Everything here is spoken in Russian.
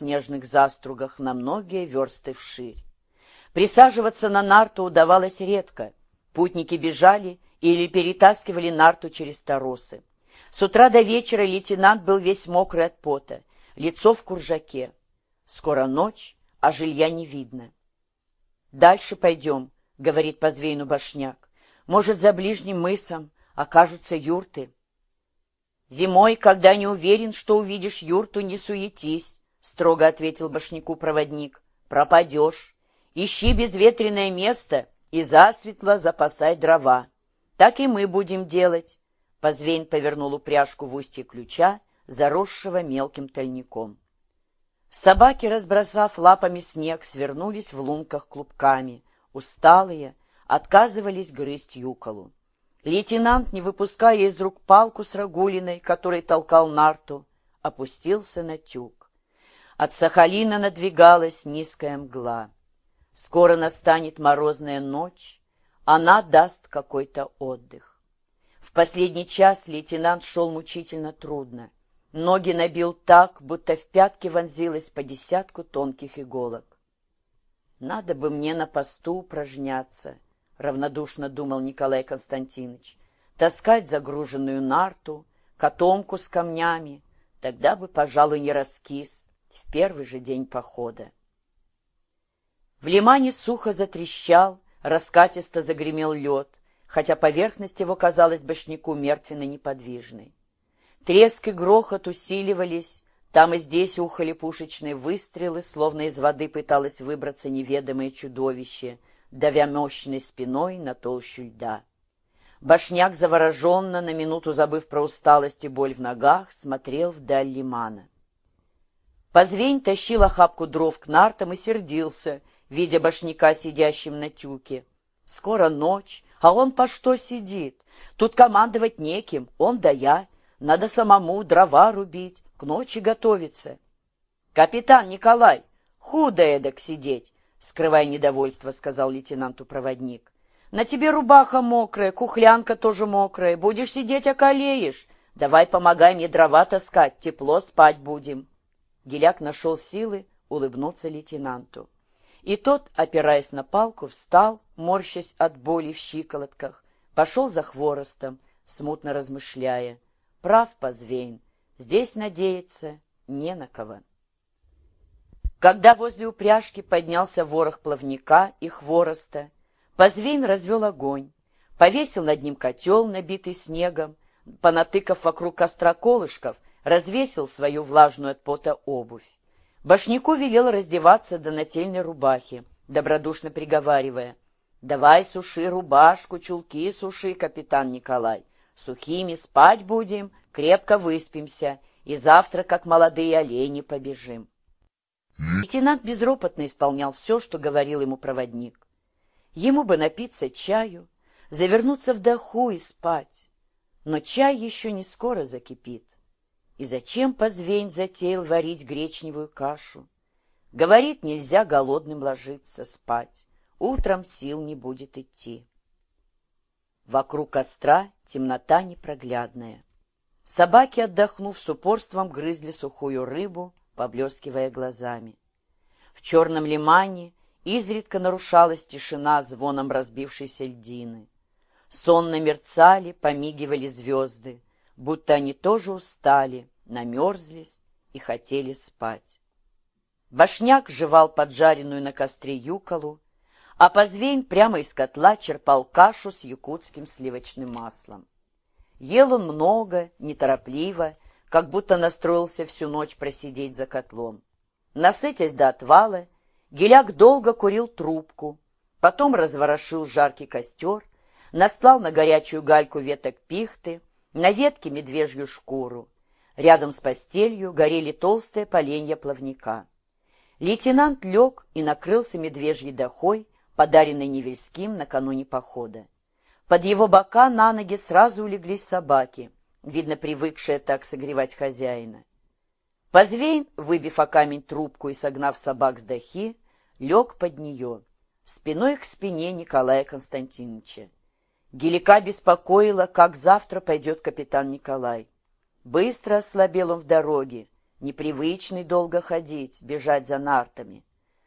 снежных застругах на многие версты вширь. Присаживаться на нарту удавалось редко. Путники бежали или перетаскивали нарту через торосы. С утра до вечера лейтенант был весь мокрый от пота, лицо в куржаке. Скоро ночь, а жилья не видно. «Дальше пойдем», — говорит Позвейну Башняк. «Может, за ближним мысом окажутся юрты». «Зимой, когда не уверен, что увидишь юрту, не суетись», — строго ответил Башняку проводник. «Пропадешь. Ищи безветренное место и засветло запасай дрова. Так и мы будем делать». Позвейн повернул упряжку в устье ключа, заросшего мелким тальником. Собаки, разбросав лапами снег, свернулись в лунках клубками. Усталые, отказывались грызть юколу. Лейтенант, не выпуская из рук палку с рагулиной, который толкал нарту, опустился на тюк. От Сахалина надвигалась низкая мгла. Скоро настанет морозная ночь, она даст какой-то отдых. В последний час лейтенант шел мучительно трудно. Ноги набил так, будто в пятки вонзилось по десятку тонких иголок. «Надо бы мне на посту упражняться», — равнодушно думал Николай Константинович, «таскать загруженную нарту, котомку с камнями, тогда бы, пожалуй, не раскис в первый же день похода». В лимане сухо затрещал, раскатисто загремел лед, хотя поверхность его казалась башняку мертвенно-неподвижной. Треск и грохот усиливались, там и здесь ухали пушечные выстрелы, словно из воды пыталось выбраться неведомое чудовище, давя мощной спиной на толщу льда. Башняк завороженно, на минуту забыв про усталость и боль в ногах, смотрел вдаль лимана. Позвень тащил охапку дров к нартам и сердился, видя башняка, сидящим на тюке. Скоро ночь, а он по что сидит? Тут командовать неким, он да я — надо самому дрова рубить, к ночи готовиться. Капитан Николай, худо эдак сидеть, скрывая недовольство, сказал лейтенанту проводник. На тебе рубаха мокрая, кухлянка тоже мокрая. Будешь сидеть, околеешь. Давай помогай мне дрова таскать, тепло спать будем. Геляк нашел силы улыбнуться лейтенанту. И тот, опираясь на палку, встал, морщась от боли в щиколотках, пошел за хворостом, смутно размышляя. Прав Позвейн, здесь надеяться не на кого. Когда возле упряжки поднялся ворох плавника и хвороста, Позвейн развел огонь, повесил над ним котел, набитый снегом, понатыкав вокруг костра колышков, развесил свою влажную от пота обувь. Башняку велел раздеваться до нательной рубахи, добродушно приговаривая, «Давай суши рубашку, чулки суши, капитан Николай. Сухими спать будем, крепко выспимся, и завтра, как молодые олени, побежим. Лейтенант безропотно исполнял все, что говорил ему проводник. Ему бы напиться чаю, завернуться в доху и спать. Но чай еще не скоро закипит. И зачем позвень затеял варить гречневую кашу? Говорит, нельзя голодным ложиться спать. Утром сил не будет идти. Вокруг костра темнота непроглядная. Собаки, отдохнув с упорством, грызли сухую рыбу, поблескивая глазами. В черном лимане изредка нарушалась тишина звоном разбившейся льдины. Сонно мерцали, помигивали звезды, будто они тоже устали, намерзлись и хотели спать. Башняк жевал поджаренную на костре юколу, а Позвейн прямо из котла черпал кашу с якутским сливочным маслом. Ел он много, неторопливо, как будто настроился всю ночь просидеть за котлом. Насытясь до отвала, Геляк долго курил трубку, потом разворошил жаркий костер, наслал на горячую гальку веток пихты, на ветке медвежью шкуру. Рядом с постелью горели толстые поленья плавника. Лейтенант лег и накрылся медвежьей дохой, подаренный Невельским накануне похода. Под его бока на ноги сразу улеглись собаки, видно, привыкшие так согревать хозяина. Позвейн, выбив о камень трубку и согнав собак с дахи, лег под нее, спиной к спине Николая Константиновича. Гелика беспокоила, как завтра пойдет капитан Николай. Быстро ослабел он в дороге, непривычный долго ходить, бежать за нартами.